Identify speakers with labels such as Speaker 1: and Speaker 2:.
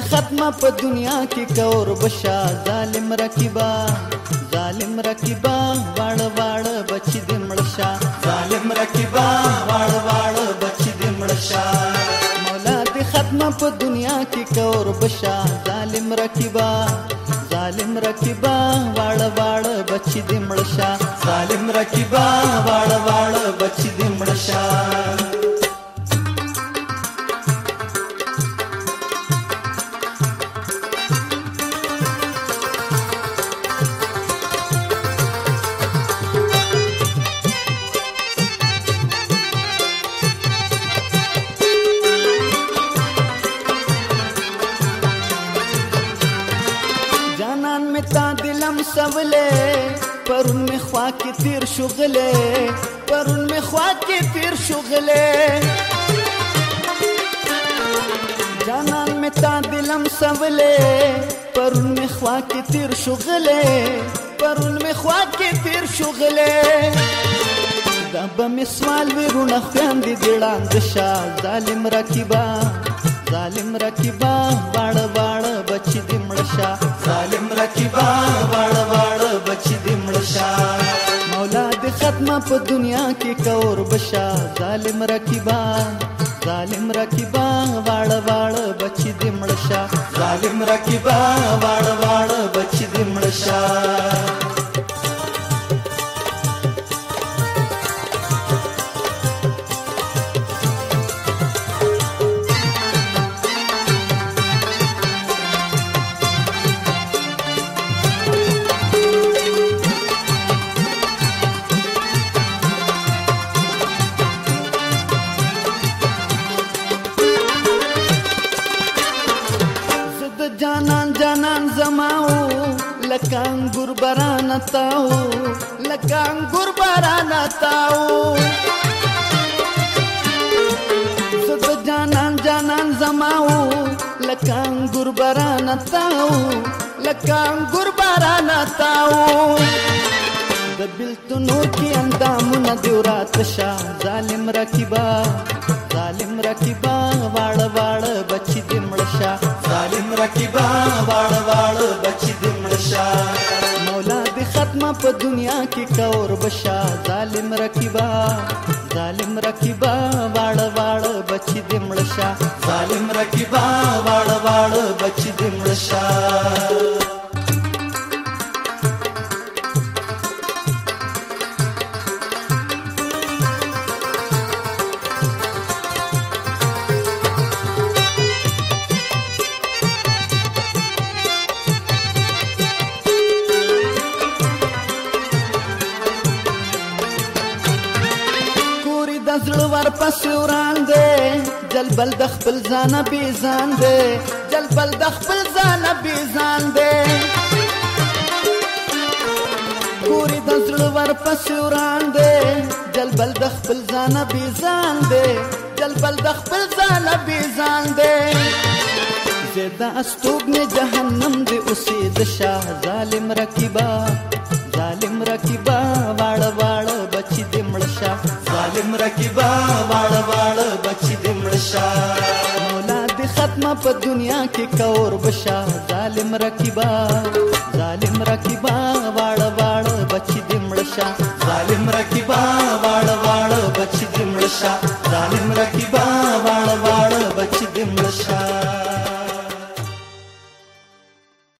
Speaker 1: راوړي ختمه په دنیا کې کور بشا ظالم رقیبا ظالم رقیبا واړ واړ بچی دې مړشا ظالم رقیبا واړ واړ بچی دې مړشا مولا دې ختمه په دنیا کې کور بشا ظالم رقیبا ظالم رقیبا واړ واړ بچی دې مړشا ظالم رقیبا واړ واړ بچی دې مړشا سولې پرون می خوا کې تیر شغلې پرون می خوا کې تیر شغلې جانان می تا دلم سولې پرون می خوا کې تیر شغلې پرون می خوا کې تیر شغلې دا به می سوال ورونه خواندې دړاند شاه ظالم رقیبا ظالم رقیبا وړ وړ په دنیا کې کور بشا ظالم رقیبا ظالم رقیبا واړ واړ بچی دمړشا ظالم رقیبا واړ واړ بچی دمړشا جانان جانان زماو لکان ګور باران تاو لکان ګور باران تاو زد جانان جانان زماو لکان ګور باران تاو لکان ګور باران تاو د بلتونو کې اندامونه دیورات شاه ظالم رقیبا ظالم رقیبا واړ واړ بچی پټي با واړ واړ بچي دې مړشا مولا دې ختمه په دنیا کې کور بشا ظالم رقیبا ظالم رقیبا واړ واړ بچي دې مړشا ظالم رقیبا واړ واړ بچي دې مړشا زړه ور پسې وړاندې جلبل د خپل ځان به ځان دې جلبل د خپل ځان به ځان دې ګوري د زړه ور پسې وړاندې جلبل د خپل ځان به ځان دې جلبل د خپل ځان به ځان دې زدا استوګنه جهنم دې اوسې د شاه ظالم رقیبا ظالم رقیبا واړ واړ ختم رکیبا واړه واړه بچی دې مړشا مولا دې ختمه په دنیا کې کور بشا ظالم رکیبا ظالم رکیبا واړه واړه بچی دې مړشا ظالم رکیبا واړه واړه بچی دې مړشا ظالم رکیبا واړه